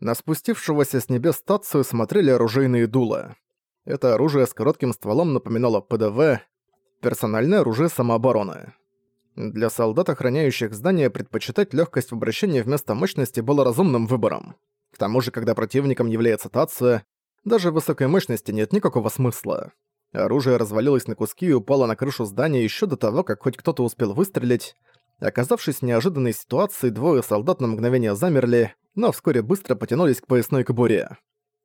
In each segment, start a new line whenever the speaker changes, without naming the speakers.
На спустившегося с небес Тацию смотрели оружейные дула. Это оружие с коротким стволом напоминало ПДВ, персональное оружие самообороны. Для солдат, охраняющих здание, предпочитать легкость в обращении вместо мощности было разумным выбором. К тому же, когда противником является Тация, даже высокой мощности нет никакого смысла. Оружие развалилось на куски и упало на крышу здания еще до того, как хоть кто-то успел выстрелить. Оказавшись в неожиданной ситуации, двое солдат на мгновение замерли, но вскоре быстро потянулись к поясной кобуре.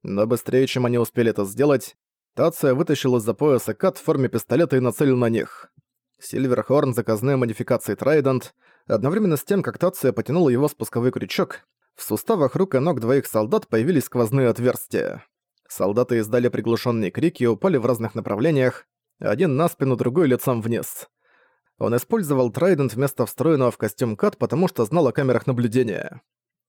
Но быстрее, чем они успели это сделать, Тация вытащил из-за пояса кат в форме пистолета и нацелил на них. Сильверхорн заказная модификация Трайдент, одновременно с тем, как Тация потянула его спусковой крючок, в суставах рук и ног двоих солдат появились сквозные отверстия. Солдаты издали приглушенные крики и упали в разных направлениях, один на спину, другой лицом вниз. Он использовал Трайдент вместо встроенного в костюм Кат, потому что знал о камерах наблюдения.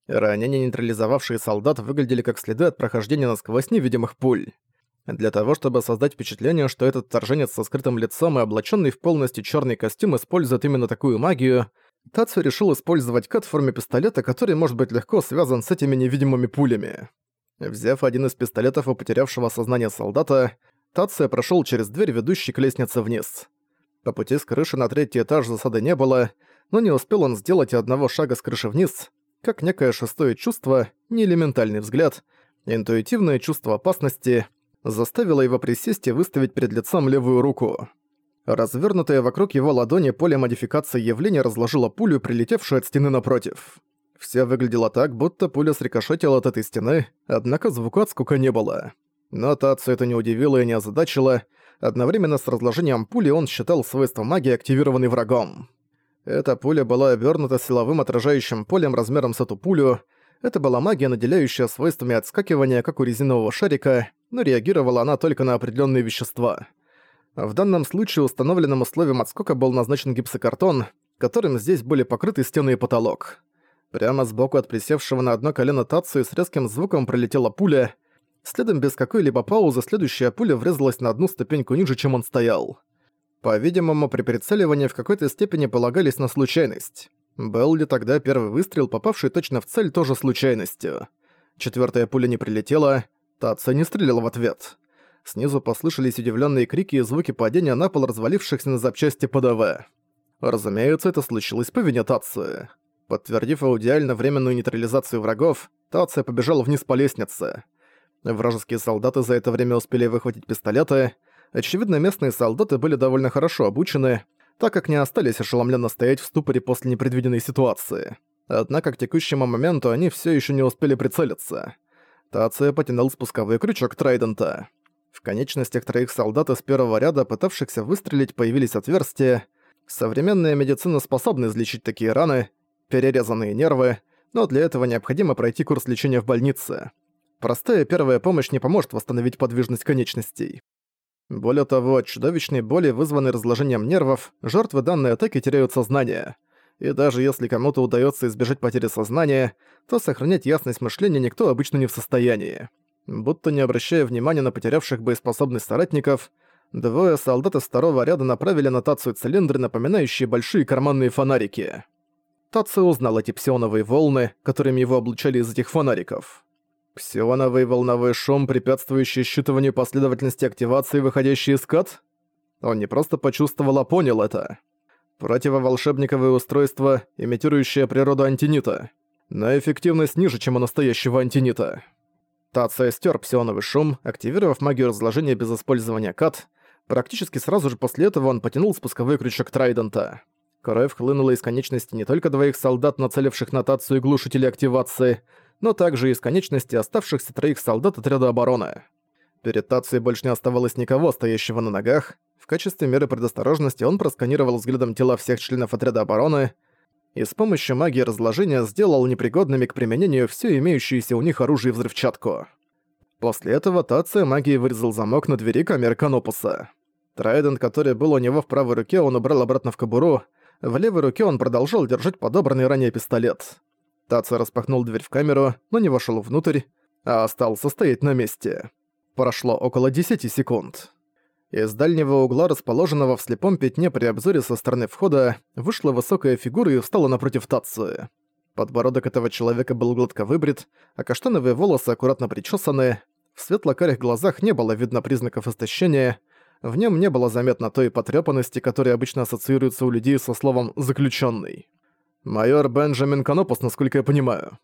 Ранения, нейтрализовавшие солдат, выглядели как следы от прохождения насквозь невидимых пуль. Для того, чтобы создать впечатление, что этот торженец со скрытым лицом и облаченный в полностью черный костюм использует именно такую магию, Тацу решил использовать кат в форме пистолета, который может быть легко связан с этими невидимыми пулями. Взяв один из пистолетов у потерявшего сознание солдата, Тация прошел через дверь, ведущую к лестнице вниз. По пути с крыши на третий этаж засады не было, но не успел он сделать и одного шага с крыши вниз, как некое шестое чувство, не элементальный взгляд, интуитивное чувство опасности, заставило его присесть и выставить перед лицом левую руку. Развернутое вокруг его ладони поле модификации явления разложило пулю, прилетевшую от стены напротив. Все выглядело так, будто пуля срикошетила от этой стены, однако звука от скука не было. Но Тацу это не удивило и не озадачило. Одновременно с разложением пули он считал свойства магии, активированной врагом. Эта пуля была обернута силовым отражающим полем размером с эту пулю. Это была магия, наделяющая свойствами отскакивания, как у резинового шарика, но реагировала она только на определенные вещества. В данном случае установленным условием отскока был назначен гипсокартон, которым здесь были покрыты стены и потолок. Прямо сбоку от присевшего на одно колено Тацию с резким звуком пролетела пуля. Следом без какой-либо паузы следующая пуля врезалась на одну ступеньку ниже, чем он стоял. По-видимому, при прицеливании в какой-то степени полагались на случайность. Был ли тогда первый выстрел, попавший точно в цель, тоже случайностью? Четвертая пуля не прилетела, Тация не стреляла в ответ. Снизу послышались удивленные крики и звуки падения на пол развалившихся на запчасти ПДВ. Разумеется, это случилось по вине Тации. Подтвердив аудиально временную нейтрализацию врагов, Тация побежала вниз по лестнице. Вражеские солдаты за это время успели выхватить пистолеты. Очевидно, местные солдаты были довольно хорошо обучены, так как не остались ошеломленно стоять в ступоре после непредвиденной ситуации. Однако к текущему моменту они все еще не успели прицелиться. Тация потянул спусковой крючок Трайдента. В конечностях троих солдат из первого ряда, пытавшихся выстрелить, появились отверстия. Современная медицина способна излечить такие раны, перерезанные нервы, но для этого необходимо пройти курс лечения в больнице. Простая первая помощь не поможет восстановить подвижность конечностей. Более того, от чудовищной боли, вызванной разложением нервов, жертвы данной атаки теряют сознание. И даже если кому-то удается избежать потери сознания, то сохранять ясность мышления никто обычно не в состоянии. Будто не обращая внимания на потерявших боеспособность соратников, двое солдат из второго ряда направили на Тацию цилиндры, напоминающие большие карманные фонарики. Тацию узнал эти псионовые волны, которыми его облучали из этих фонариков. Псионовый волновой шум, препятствующий считыванию последовательности активации, выходящий из кат? Он не просто почувствовал, а понял это. Противоволшебниковое устройство, имитирующее природу антинита. Но эффективность ниже, чем у настоящего антинита. Тация стер псионовый шум, активировав магию разложения без использования кат. Практически сразу же после этого он потянул спусковой крючок Трайдента. Кровь хлынула из конечности не только двоих солдат, нацеливших на Тацию и глушители активации, но также из конечности оставшихся троих солдат отряда обороны. Перед Тацией больше не оставалось никого, стоящего на ногах. В качестве меры предосторожности он просканировал взглядом тела всех членов отряда обороны и с помощью магии разложения сделал непригодными к применению все имеющееся у них оружие и взрывчатку. После этого Тация магией вырезал замок на двери камеры Канопуса. Трайдент, который был у него в правой руке, он убрал обратно в кобуру, в левой руке он продолжал держать подобранный ранее пистолет. Таца распахнул дверь в камеру, но не вошел внутрь, а остался стоять на месте. Прошло около 10 секунд. Из дальнего угла, расположенного в слепом пятне при обзоре со стороны входа, вышла высокая фигура и встала напротив Тацию. Подбородок этого человека был гладко выбрит, а каштановые волосы аккуратно причесаны. В светло-карих глазах не было видно признаков истощения, в нем не было заметно той потрепанности, которая обычно ассоциируется у людей со словом «заключенный». «Майор Бенджамин Канопус, насколько я понимаю».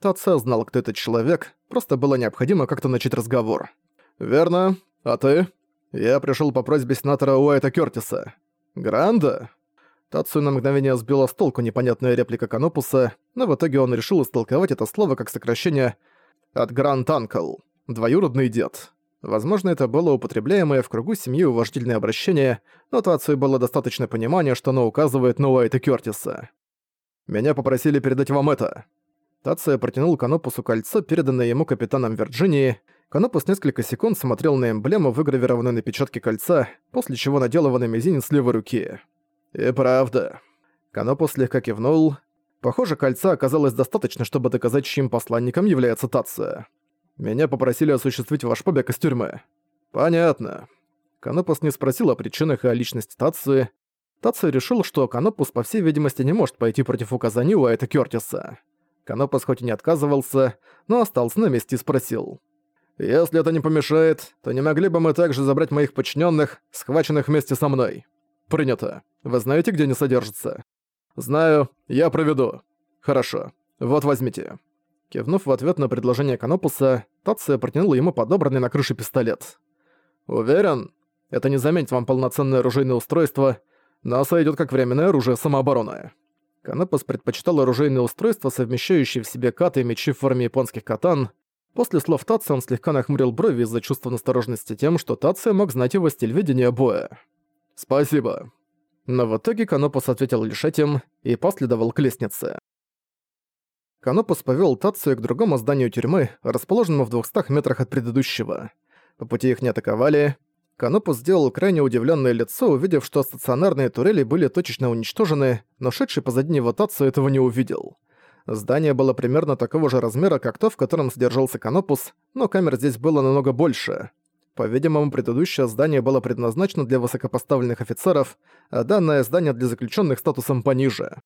Тация знал, кто этот человек, просто было необходимо как-то начать разговор. «Верно. А ты?» «Я пришел по просьбе сенатора Уайта Кёртиса». «Гранда?» Тацию на мгновение сбила с толку непонятная реплика Канопуса, но в итоге он решил истолковать это слово как сокращение от «Гранд Анкл» — «двоюродный дед». Возможно, это было употребляемое в кругу семьи уважительное обращение, но Тацию было достаточно понимания, что оно указывает на Уайта Кёртиса. «Меня попросили передать вам это». Тация протянул Канопусу кольцо, переданное ему капитаном Вирджинии. Канопус несколько секунд смотрел на эмблему, выгравированную на печатке кольца, после чего надел его на мизинец левой руки. «И правда». Канопус слегка кивнул. Похоже, кольца оказалось достаточно, чтобы доказать, чьим посланником является Тация. «Меня попросили осуществить ваш побег из тюрьмы». «Понятно». Канопус не спросил о причинах и о личности Тации. Тация решил, что Канопус, по всей видимости, не может пойти против указаний Уайта Кёртиса. Канопус хоть и не отказывался, но остался на месте и спросил. «Если это не помешает, то не могли бы мы также забрать моих подчиненных, схваченных вместе со мной?» «Принято. Вы знаете, где они содержатся?» «Знаю. Я проведу». «Хорошо. Вот возьмите». Кивнув в ответ на предложение Канопуса, Тация протянула ему подобранный на крыше пистолет. «Уверен? Это не заменит вам полноценное оружейное устройство, но сойдёт как временное оружие самообороны». Канопус предпочитал оружейное устройство, совмещающее в себе каты и мечи в форме японских катан. После слов Тация он слегка нахмурил брови из-за чувства настороженности тем, что Тация мог знать его стиль ведения боя. «Спасибо». Но в итоге Канопус ответил лишь этим и последовал к лестнице. Канопус повёл Тацию к другому зданию тюрьмы, расположенному в 200 метрах от предыдущего. По пути их не атаковали. Канопус сделал крайне удивлённое лицо, увидев, что стационарные турели были точечно уничтожены, но шедший позади него Тацию этого не увидел. Здание было примерно такого же размера, как то, в котором содержался Канопус, но камер здесь было намного больше. По-видимому, предыдущее здание было предназначено для высокопоставленных офицеров, а данное здание для заключенных статусом пониже.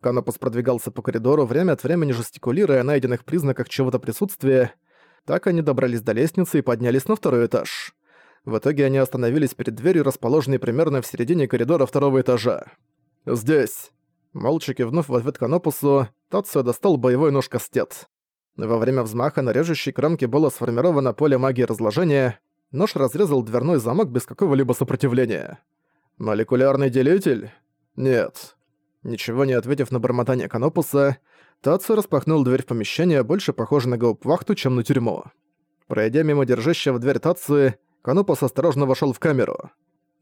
Канопус продвигался по коридору, время от времени жестикулируя о найденных признаках чего-то присутствия. Так они добрались до лестницы и поднялись на второй этаж. В итоге они остановились перед дверью, расположенной примерно в середине коридора второго этажа. «Здесь!» Молча кивнув в ответ Канопусу, Тацио достал боевой нож-кастет. Во время взмаха на режущей кромке было сформировано поле магии разложения, Нож разрезал дверной замок без какого-либо сопротивления. «Молекулярный делитель? Нет». Ничего не ответив на бормотание Канопуса, Тацу распахнул дверь в помещение, больше похоже на гауптвахту, чем на тюрьму. Пройдя мимо держащего дверь Тацу, Канопус осторожно вошел в камеру.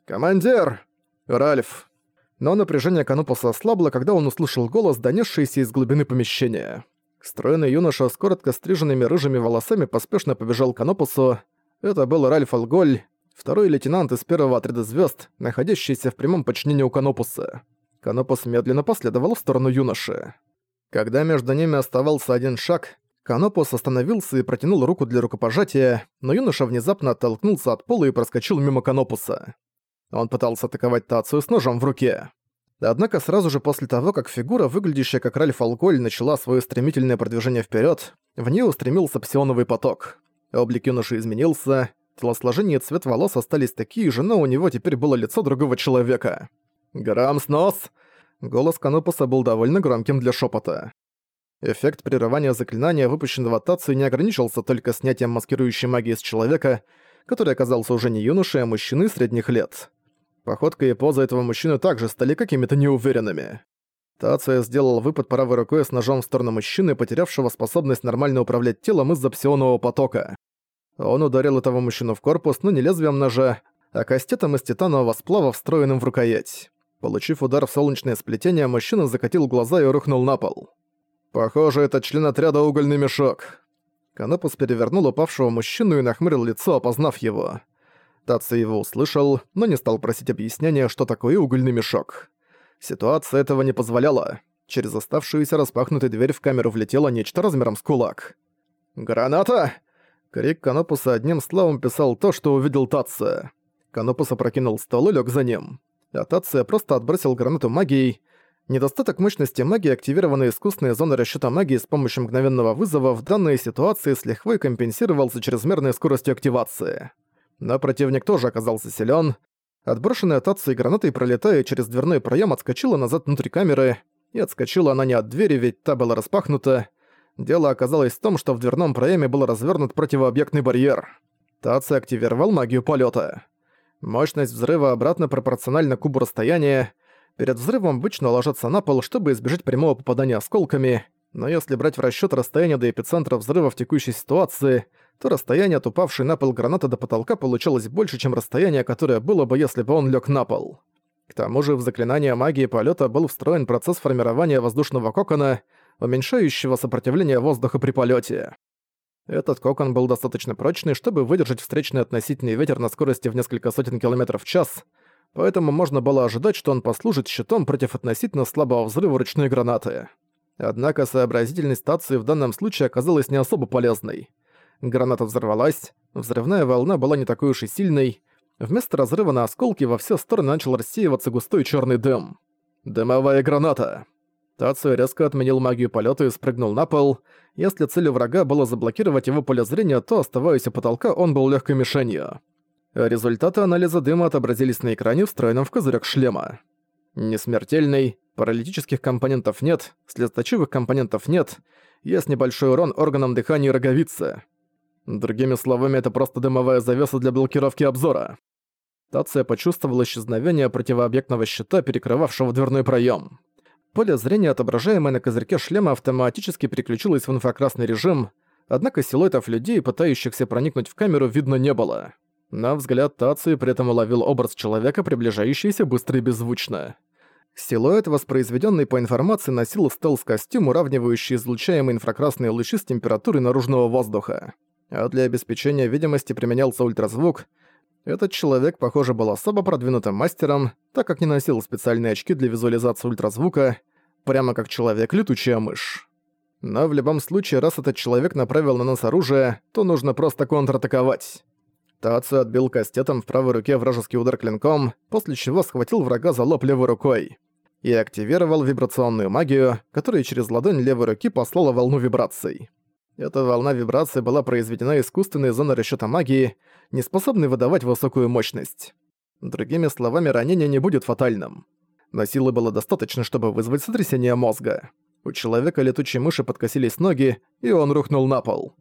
«Командир!» «Ральф!» Но напряжение Канопуса ослабло, когда он услышал голос, донесшийся из глубины помещения. Стройный юноша с коротко стриженными рыжими волосами поспешно побежал к Канопусу, это был Ральф Алголь, второй лейтенант из первого отряда звезд, находящийся в прямом подчинении у Канопуса. Канопус медленно последовал в сторону юноши. Когда между ними оставался один шаг, Канопус остановился и протянул руку для рукопожатия, но юноша внезапно оттолкнулся от пола и проскочил мимо Канопуса. Он пытался атаковать Тацию с ножом в руке. Однако сразу же после того, как фигура, выглядящая как Ральф Алголь, начала свое стремительное продвижение вперед, в нее устремился псионовый поток. Облик юноши изменился, телосложение и цвет волос остались такие же, но у него теперь было лицо другого человека. «Грамм снос!» Голос Канопуса был довольно громким для шепота. Эффект прерывания заклинания, выпущенного Тацию, не ограничился только снятием маскирующей магии с человека, который оказался уже не юношей, а мужчиной средних лет. Походка и поза этого мужчины также стали какими-то неуверенными. Тация сделал выпад правой рукой с ножом в сторону мужчины, потерявшего способность нормально управлять телом из-за псионового потока. Он ударил этого мужчину в корпус, но не лезвием ножа, а кастетом из титанового сплава, встроенным в рукоять. Получив удар в солнечное сплетение, мужчина закатил глаза и рухнул на пол. «Похоже, это член отряда «Угольный мешок». Канопус перевернул упавшего мужчину и нахмурил лицо, опознав его. Таци его услышал, но не стал просить объяснения, что такое угольный мешок. Ситуация этого не позволяла. Через оставшуюся распахнутую дверь в камеру влетело нечто размером с кулак. «Граната!» Крик Канопуса одним словом писал то, что увидел Татца. Канопус опрокинул стол и лёг за ним. А Татца просто отбросил гранату магией. Недостаток мощности магии, активированной искусственной зоны расчёта магии с помощью мгновенного вызова в данной ситуации с лихвой компенсировался чрезмерной скоростью активации. Но противник тоже оказался силён. Отброшенная Тацу гранатой, пролетая через дверной проём, отскочила назад внутрь камеры, и отскочила она не от двери, ведь та была распахнута. Дело оказалось в том, что в дверном проёме был развернут противообъектный барьер. Таци активировал магию полёта. Мощность взрыва обратно пропорциональна кубу расстояния, Перед взрывом обычно ложатся на пол, чтобы избежать прямого попадания осколками, но если брать в расчёт расстояние до эпицентра взрыва в текущей ситуации, то расстояние от упавшей на пол гранаты до потолка получалось больше, чем расстояние, которое было бы, если бы он лёг на пол. К тому же в заклинание магии полёта был встроен процесс формирования воздушного кокона, уменьшающего сопротивление воздуха при полёте. Этот кокон был достаточно прочный, чтобы выдержать встречный относительный ветер на скорости в несколько сотен километров в час, поэтому можно было ожидать, что он послужит щитом против относительно слабого взрыва ручной гранаты. Однако сообразительность стации в данном случае оказалась не особо полезной. Граната взорвалась, взрывная волна была не такой уж и сильной. Вместо разрыва на осколки во все стороны начал рассеиваться густой черный дым. «Дымовая граната!» Тацию резко отменил магию полета и спрыгнул на пол. Если целью врага было заблокировать его поле зрения, то, оставаясь у потолка, он был легкой мишенью. Результаты анализа дыма отобразились на экране, встроенном в козырек шлема. Несмертельный, паралитических компонентов нет, слезоточивых компонентов нет, есть небольшой урон органам дыхания и роговицы. Другими словами, это просто дымовая завеса для блокировки обзора. Тация почувствовала исчезновение противообъектного щита, перекрывавшего дверной проем. Поле зрения, отображаемое на козырьке шлема, автоматически переключилось в инфракрасный режим, однако силуэтов людей, пытающихся проникнуть в камеру, видно не было. На взгляд Тацию при этом уловил образ человека, приближающийся быстро и беззвучно. Силуэт, воспроизведенный по информации, носил стелс-костюм, уравнивающий излучаемые инфракрасные лучи с температурой наружного воздуха. А для обеспечения видимости применялся ультразвук. Этот человек, похоже, был особо продвинутым мастером, так как не носил специальные очки для визуализации ультразвука, прямо как человек-летучая мышь. Но в любом случае, раз этот человек направил на нас оружие, то нужно просто контратаковать. Тацию отбил кастетом в правой руке вражеский удар клинком, после чего схватил врага за лоб левой рукой и активировал вибрационную магию, которая через ладонь левой руки послала волну вибраций. Эта волна вибраций была произведена искусственной зоной расчёта магии, не способной выдавать высокую мощность. Другими словами, ранение не будет фатальным. Но силы было достаточно, чтобы вызвать сотрясение мозга. У человека летучей мыши подкосились ноги, и он рухнул на пол.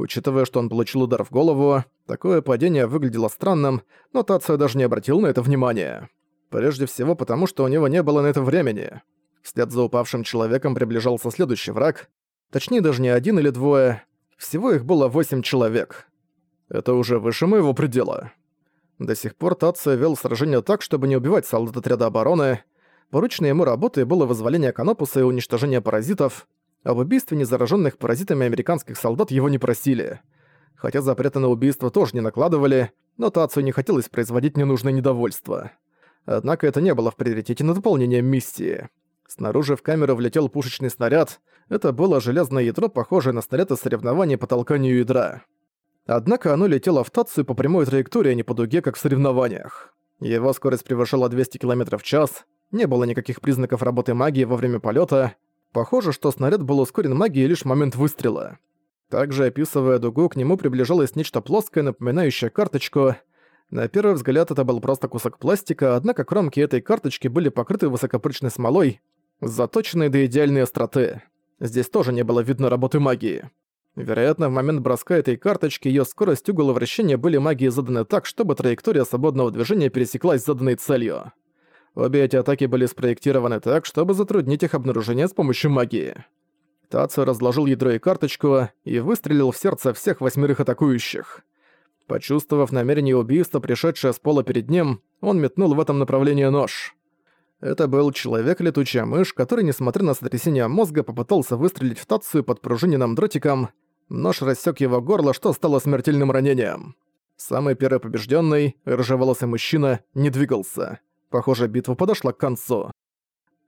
Учитывая, что он получил удар в голову, такое падение выглядело странным, но Тацио даже не обратил на это внимания. Прежде всего потому, что у него не было на это времени. Вслед за упавшим человеком приближался следующий враг. Точнее, даже не один или двое. Всего их было восемь человек. Это уже выше моего предела. До сих пор Тацио вел сражение так, чтобы не убивать солдат отряда обороны. Поручной ему работой было вызволение Канопуса и уничтожение паразитов, об убийстве незараженных паразитами американских солдат его не просили. Хотя запреты на убийство тоже не накладывали, но Тацию не хотелось производить ненужное недовольство. Однако это не было в приоритете на дополнение миссии. Снаружи в камеру влетел пушечный снаряд. Это было железное ядро, похожее на снаряд из соревнований по толканию ядра. Однако оно летело в Тацию по прямой траектории, а не по дуге, как в соревнованиях. Его скорость превышала 200 км в час, не было никаких признаков работы магии во время полета, Похоже, что снаряд был ускорен магией лишь в момент выстрела. Также, описывая дугу, к нему приближалось нечто плоское, напоминающее карточку. На первый взгляд это был просто кусок пластика, однако кромки этой карточки были покрыты высокопрочной смолой, заточенной до идеальной остроты. Здесь тоже не было видно работы магии. Вероятно, в момент броска этой карточки ее скорость угла вращения были магией заданы так, чтобы траектория свободного движения пересеклась с заданной целью. Обе эти атаки были спроектированы так, чтобы затруднить их обнаружение с помощью магии. Тацу разложил ядро и карточку и выстрелил в сердце всех восьмерых атакующих. Почувствовав намерение убийства, пришедшее с пола перед ним, он метнул в этом направлении нож. Это был человек-летучая мышь, который, несмотря на сотрясение мозга, попытался выстрелить в Тацию под пружиненным дротиком. Нож рассек его горло, что стало смертельным ранением. Самый первый побежденный, рыжеволосый мужчина, не двигался. Похоже, битва подошла к концу.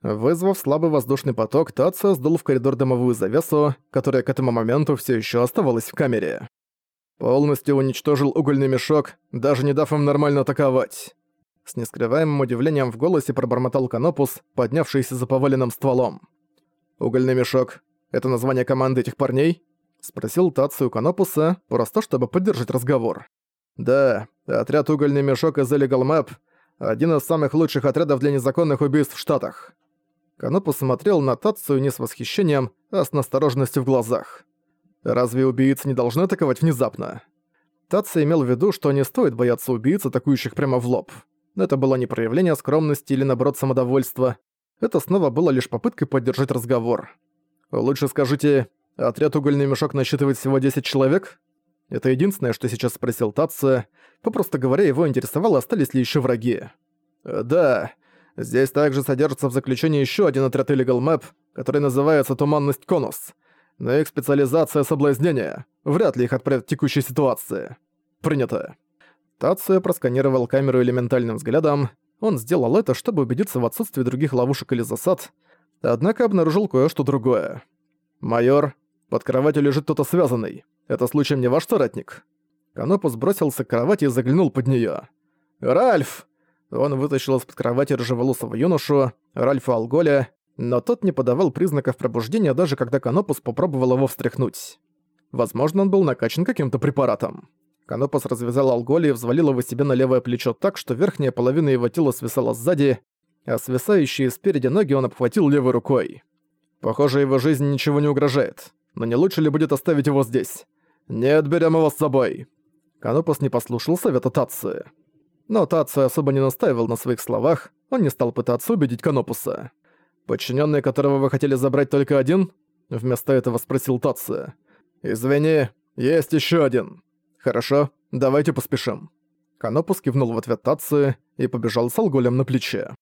Вызвав слабый воздушный поток, Тацио сдул в коридор дымовую завесу, которая к этому моменту все еще оставалась в камере. Полностью уничтожил угольный мешок, даже не дав им нормально атаковать. С нескрываемым удивлением в голосе пробормотал Канопус, поднявшийся за поваленным стволом. «Угольный мешок — это название команды этих парней?» — спросил Тацию Канопуса, просто чтобы поддержать разговор. «Да, отряд «Угольный мешок» из Illegal Map — один из самых лучших отрядов для незаконных убийств в Штатах». Канопус смотрел на Тацию не с восхищением, а с настороженностью в глазах. «Разве убийцы не должны атаковать внезапно?» Тация имел в виду, что не стоит бояться убийц, атакующих прямо в лоб. Это было не проявление скромности или, наоборот, самодовольства. Это снова было лишь попыткой поддержать разговор. «Лучше скажите, отряд «Угольный мешок» насчитывает всего 10 человек?» Это единственное, что сейчас спросил Тация. Попросту говоря, его интересовало, остались ли еще враги. «Да, здесь также содержится в заключении еще один отряд Illegal Map, который называется «Туманность Конус». Но их специализация — соблазнение. Вряд ли их отправят в текущей ситуации. Принято. Тация просканировал камеру элементальным взглядом. Он сделал это, чтобы убедиться в отсутствии других ловушек или засад, однако обнаружил кое-что другое. «Майор, под кроватью лежит кто-то связанный. Это случаем не ваш соратник?» Канопус бросился к кровати и заглянул под неё. «Ральф!» Он вытащил из-под кровати рыжеволосого юношу, Ральфа Алголя, но тот не подавал признаков пробуждения, даже когда Канопус попробовал его встряхнуть. Возможно, он был накачан каким-то препаратом. Канопус развязал алголи и взвалил его себе на левое плечо так, что верхняя половина его тела свисала сзади, а свисающие спереди ноги он обхватил левой рукой. Похоже, его жизни ничего не угрожает. Но не лучше ли будет оставить его здесь? Нет, берем его с собой. Канопус не послушал совета Тации. Но Тация особо не настаивал на своих словах, он не стал пытаться убедить Канопуса. «Подчиненный, которого вы хотели забрать только один?» Вместо этого спросил Тация. «Извини, есть еще один». «Хорошо, давайте поспешим». Канопус кивнул в ответ Тации и побежал с алголем на плече.